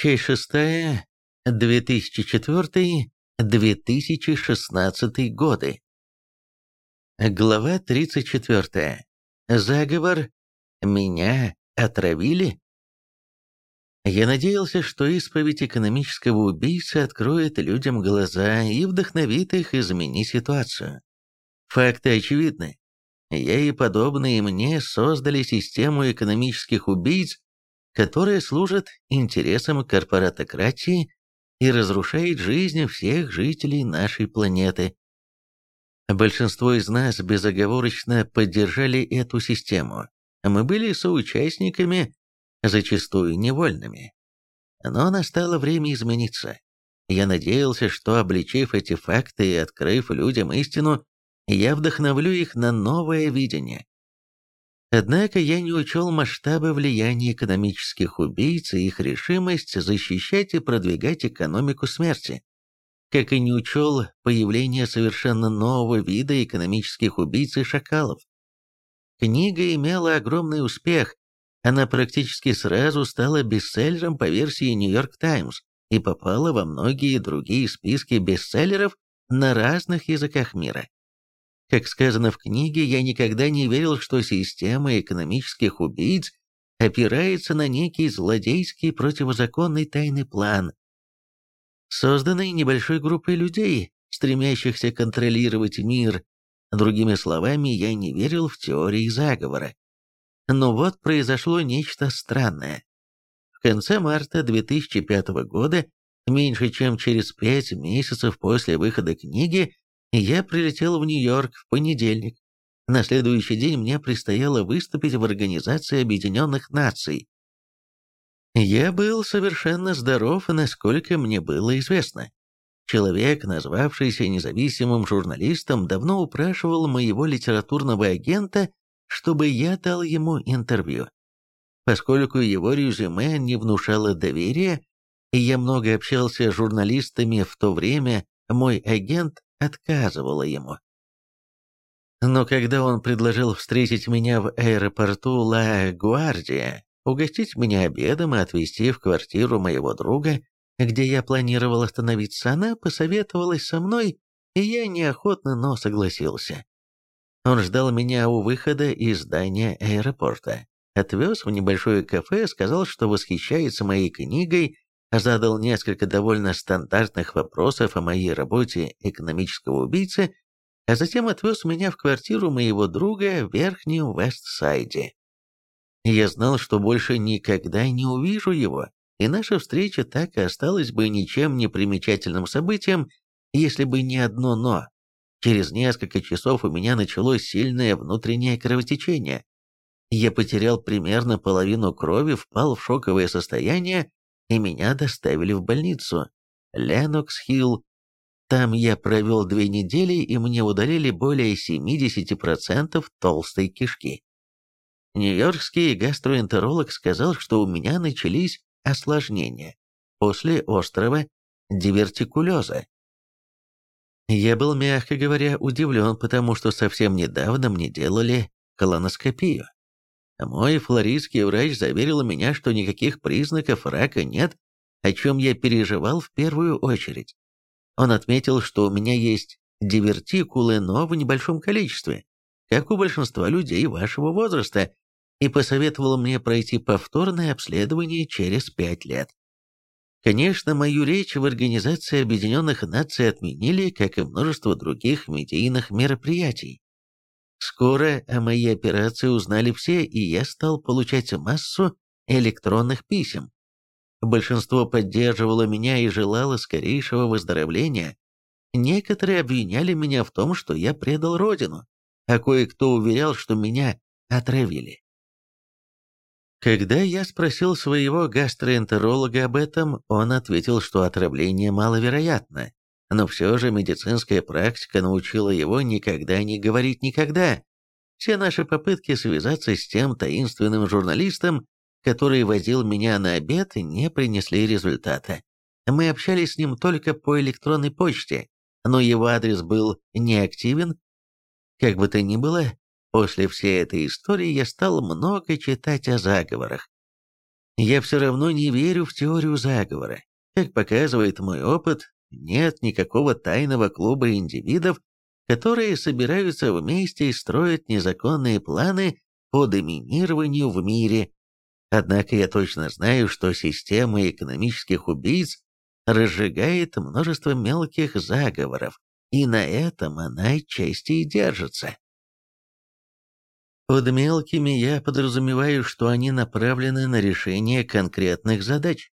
Часть шестая, 2004-2016 годы. Глава 34. Заговор. Меня отравили? Я надеялся, что исповедь экономического убийцы откроет людям глаза и вдохновит их изменить ситуацию. Факты очевидны. Я и подобные мне создали систему экономических убийц, которая служит интересам корпоратократии и разрушает жизнь всех жителей нашей планеты. Большинство из нас безоговорочно поддержали эту систему. Мы были соучастниками, зачастую невольными. Но настало время измениться. Я надеялся, что, обличив эти факты и открыв людям истину, я вдохновлю их на новое видение. Однако я не учел масштабы влияния экономических убийц и их решимость защищать и продвигать экономику смерти, как и не учел появление совершенно нового вида экономических убийц и шакалов. Книга имела огромный успех, она практически сразу стала бестселлером по версии York Times и попала во многие другие списки бестселлеров на разных языках мира. Как сказано в книге, я никогда не верил, что система экономических убийц опирается на некий злодейский противозаконный тайный план, созданный небольшой группой людей, стремящихся контролировать мир. Другими словами, я не верил в теории заговора. Но вот произошло нечто странное. В конце марта 2005 года, меньше чем через пять месяцев после выхода книги, я прилетел в Нью-Йорк в понедельник. На следующий день мне предстояло выступить в Организации Объединенных Наций. Я был совершенно здоров, насколько мне было известно. Человек, назвавшийся независимым журналистом, давно упрашивал моего литературного агента, чтобы я дал ему интервью. Поскольку его резюме не внушало доверия, и я много общался с журналистами в то время, мой агент отказывала ему. Но когда он предложил встретить меня в аэропорту Ла-Гвардия, угостить меня обедом и отвезти в квартиру моего друга, где я планировал остановиться, она посоветовалась со мной, и я неохотно, но согласился. Он ждал меня у выхода из здания аэропорта, отвез в небольшое кафе, сказал, что восхищается моей книгой задал несколько довольно стандартных вопросов о моей работе экономического убийцы, а затем отвез меня в квартиру моего друга в Верхнем Вестсайде. Я знал, что больше никогда не увижу его, и наша встреча так и осталась бы ничем не примечательным событием, если бы не одно «но». Через несколько часов у меня началось сильное внутреннее кровотечение. Я потерял примерно половину крови, впал в шоковое состояние и меня доставили в больницу. Ленокс-Хилл. Там я провел две недели, и мне удалили более 70% толстой кишки. Нью-Йоркский гастроэнтеролог сказал, что у меня начались осложнения после острого дивертикулеза. Я был, мягко говоря, удивлен, потому что совсем недавно мне делали колоноскопию. Мой флористский врач заверил меня, что никаких признаков рака нет, о чем я переживал в первую очередь. Он отметил, что у меня есть дивертикулы, но в небольшом количестве, как у большинства людей вашего возраста, и посоветовал мне пройти повторное обследование через пять лет. Конечно, мою речь в Организации Объединенных Наций отменили, как и множество других медийных мероприятий. Скоро о моей операции узнали все, и я стал получать массу электронных писем. Большинство поддерживало меня и желало скорейшего выздоровления. Некоторые обвиняли меня в том, что я предал родину, а кое-кто уверял, что меня отравили. Когда я спросил своего гастроэнтеролога об этом, он ответил, что отравление маловероятно, но все же медицинская практика научила его никогда не говорить никогда. Все наши попытки связаться с тем таинственным журналистом, который возил меня на обед, не принесли результата. Мы общались с ним только по электронной почте, но его адрес был неактивен. Как бы то ни было, после всей этой истории я стал много читать о заговорах. Я все равно не верю в теорию заговора. Как показывает мой опыт, нет никакого тайного клуба индивидов, которые собираются вместе и строят незаконные планы по доминированию в мире. Однако я точно знаю, что система экономических убийц разжигает множество мелких заговоров, и на этом она отчасти и держится. Под мелкими я подразумеваю, что они направлены на решение конкретных задач.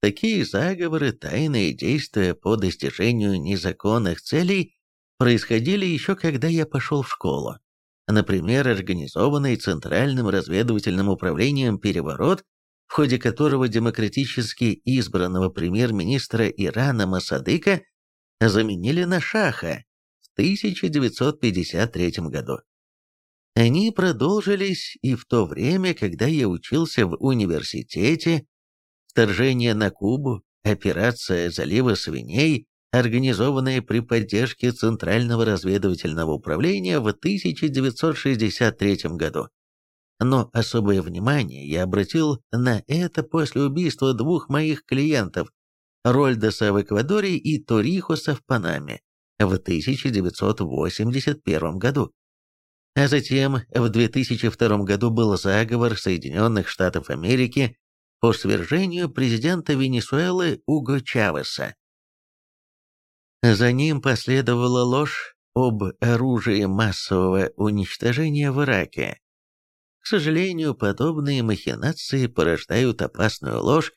Такие заговоры, тайные действия по достижению незаконных целей происходили еще когда я пошел в школу. Например, организованный Центральным разведывательным управлением переворот, в ходе которого демократически избранного премьер-министра Ирана Масадыка заменили на Шаха в 1953 году. Они продолжились и в то время, когда я учился в университете, вторжение на Кубу, операция «Залива свиней», организованная при поддержке Центрального разведывательного управления в 1963 году. Но особое внимание я обратил на это после убийства двух моих клиентов, Рольдоса в Эквадоре и Торихоса в Панаме, в 1981 году. А затем в 2002 году был заговор Соединенных Штатов Америки по свержению президента Венесуэлы Уго Чавеса. За ним последовала ложь об оружии массового уничтожения в Ираке. К сожалению, подобные махинации порождают опасную ложь,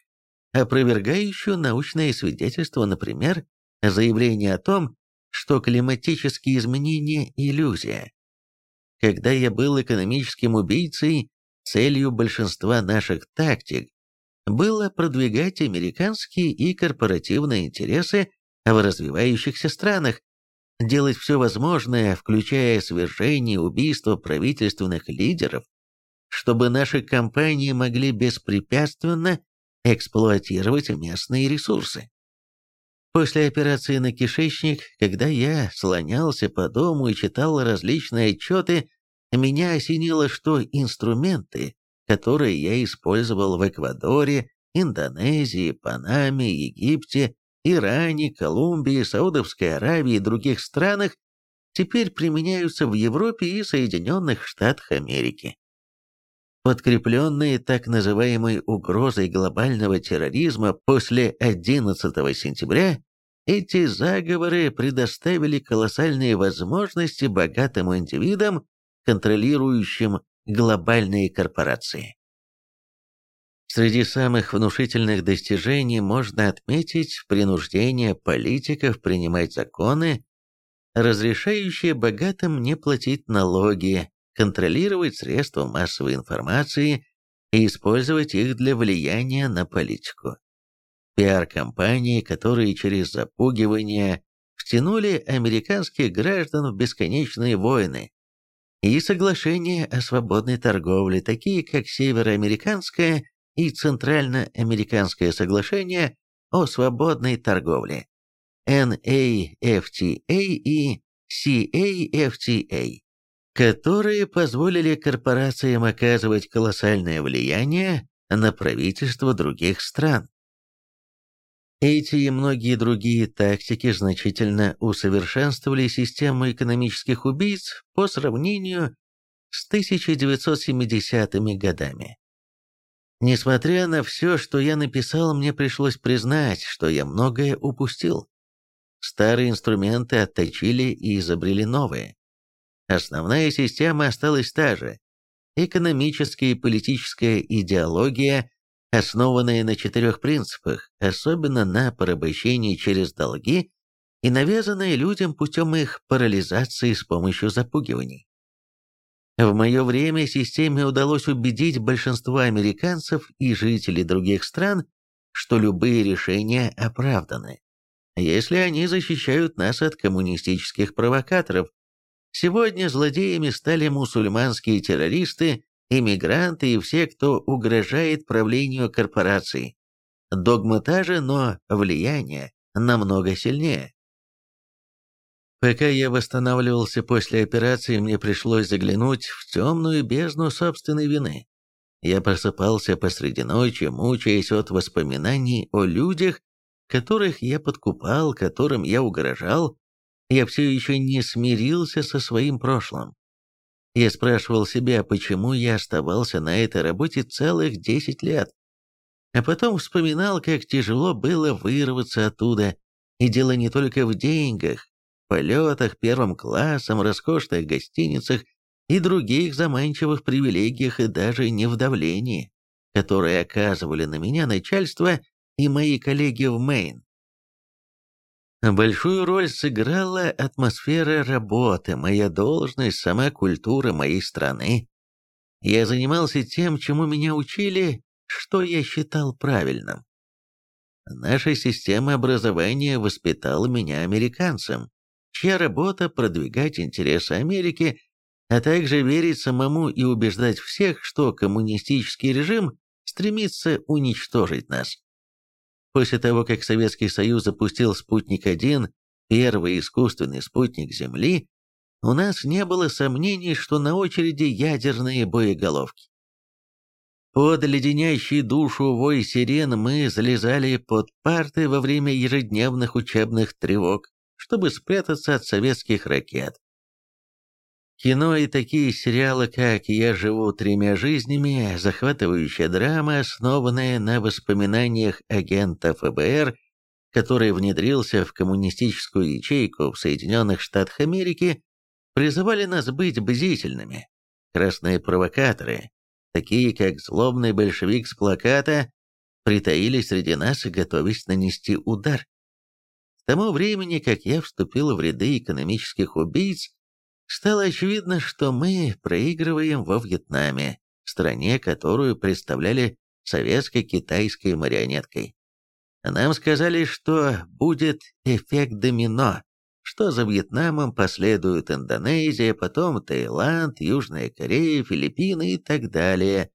опровергающую научные свидетельства, например, заявление о том, что климатические изменения – иллюзия. Когда я был экономическим убийцей, целью большинства наших тактик было продвигать американские и корпоративные интересы в развивающихся странах, делать все возможное, включая свержение и убийство правительственных лидеров, чтобы наши компании могли беспрепятственно эксплуатировать местные ресурсы. После операции на кишечник, когда я слонялся по дому и читал различные отчеты, меня осенило, что инструменты, которые я использовал в Эквадоре, Индонезии, Панаме, Египте, Иране, Колумбии, Саудовской Аравии и других странах, теперь применяются в Европе и Соединенных Штатах Америки. Подкрепленные так называемой угрозой глобального терроризма после 11 сентября, эти заговоры предоставили колоссальные возможности богатым индивидам, контролирующим глобальные корпорации. Среди самых внушительных достижений можно отметить принуждение политиков принимать законы, разрешающие богатым не платить налоги, контролировать средства массовой информации и использовать их для влияния на политику. Пиар-компании, которые через запугивание втянули американских граждан в бесконечные войны, и соглашения о свободной торговле, такие как Североамериканское и Центральноамериканское соглашение о свободной торговле, NAFTA и CAFTA, которые позволили корпорациям оказывать колоссальное влияние на правительство других стран. Эти и многие другие тактики значительно усовершенствовали систему экономических убийц по сравнению с 1970-ми годами. Несмотря на все, что я написал, мне пришлось признать, что я многое упустил. Старые инструменты отточили и изобрели новые. Основная система осталась та же. Экономическая и политическая идеология, основанная на четырех принципах, особенно на порабощении через долги и навязанная людям путем их парализации с помощью запугиваний. В мое время системе удалось убедить большинство американцев и жителей других стран, что любые решения оправданы, если они защищают нас от коммунистических провокаторов, Сегодня злодеями стали мусульманские террористы, иммигранты и все, кто угрожает правлению корпораций. Догма та же, но влияние намного сильнее. Пока я восстанавливался после операции, мне пришлось заглянуть в темную бездну собственной вины. Я просыпался посреди ночи, мучаясь от воспоминаний о людях, которых я подкупал, которым я угрожал. Я все еще не смирился со своим прошлым. Я спрашивал себя, почему я оставался на этой работе целых 10 лет. А потом вспоминал, как тяжело было вырваться оттуда. И дело не только в деньгах, полетах первым классом, роскошных гостиницах и других заманчивых привилегиях, и даже не в давлении, которое оказывали на меня начальство и мои коллеги в Мэйн. Большую роль сыграла атмосфера работы, моя должность, сама культура моей страны. Я занимался тем, чему меня учили, что я считал правильным. Наша система образования воспитала меня американцем, чья работа продвигать интересы Америки, а также верить самому и убеждать всех, что коммунистический режим стремится уничтожить нас. После того, как Советский Союз запустил «Спутник-1», первый искусственный спутник Земли, у нас не было сомнений, что на очереди ядерные боеголовки. Под леденящий душу вой сирен мы залезали под парты во время ежедневных учебных тревог, чтобы спрятаться от советских ракет. Кино и такие сериалы, как «Я живу тремя жизнями», захватывающая драма, основанная на воспоминаниях агента ФБР, который внедрился в коммунистическую ячейку в Соединенных Штатах Америки, призывали нас быть бдительными. Красные провокаторы, такие как злобный большевик с плаката, притаились среди нас, готовясь нанести удар. К тому времени, как я вступил в ряды экономических убийц, стало очевидно, что мы проигрываем во Вьетнаме, стране, которую представляли советско-китайской марионеткой. Нам сказали, что будет эффект домино, что за Вьетнамом последуют Индонезия, потом Таиланд, Южная Корея, Филиппины и так далее.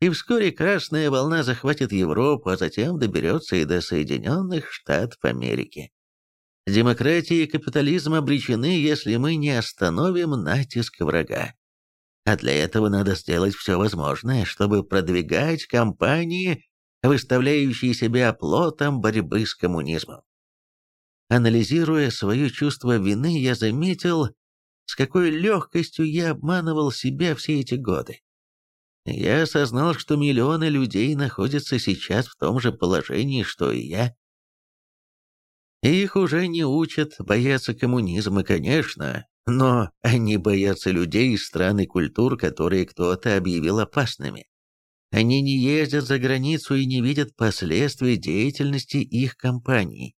И вскоре красная волна захватит Европу, а затем доберется и до Соединенных Штатов Америки. Демократия и капитализм обречены, если мы не остановим натиск врага. А для этого надо сделать все возможное, чтобы продвигать кампании, выставляющие себя оплотом борьбы с коммунизмом. Анализируя свое чувство вины, я заметил, с какой легкостью я обманывал себя все эти годы. Я осознал, что миллионы людей находятся сейчас в том же положении, что и я. Их уже не учат бояться коммунизма, конечно, но они боятся людей из стран и культур, которые кто-то объявил опасными. Они не ездят за границу и не видят последствий деятельности их компаний.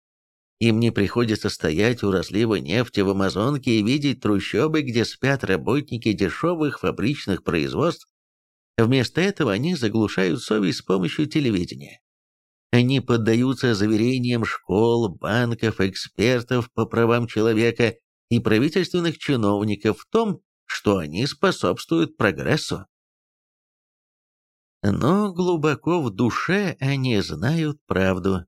Им не приходится стоять у разлива нефти в Амазонке и видеть трущобы, где спят работники дешевых фабричных производств. Вместо этого они заглушают совесть с помощью телевидения. Они поддаются заверениям школ, банков, экспертов по правам человека и правительственных чиновников в том, что они способствуют прогрессу. Но глубоко в душе они знают правду.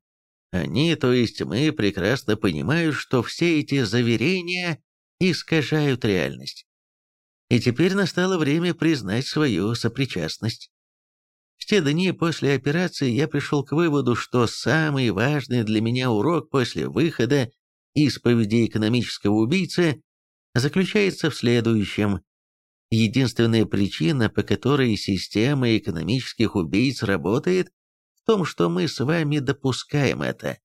Они, то есть мы, прекрасно понимают, что все эти заверения искажают реальность. И теперь настало время признать свою сопричастность. В те дни после операции я пришел к выводу, что самый важный для меня урок после выхода исповеди экономического убийцы заключается в следующем. Единственная причина, по которой система экономических убийц работает, том, что мы с вами допускаем это.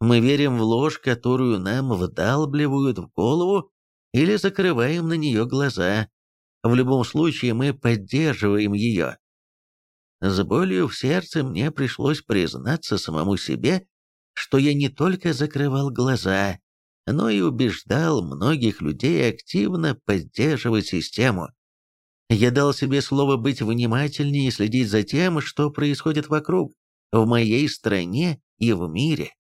Мы верим в ложь, которую нам вдалбливают в голову, или закрываем на нее глаза. В любом случае мы поддерживаем ее. С болью в сердце мне пришлось признаться самому себе, что я не только закрывал глаза, но и убеждал многих людей активно поддерживать систему. Я дал себе слово быть внимательнее и следить за тем, что происходит вокруг в моей стране и в мире.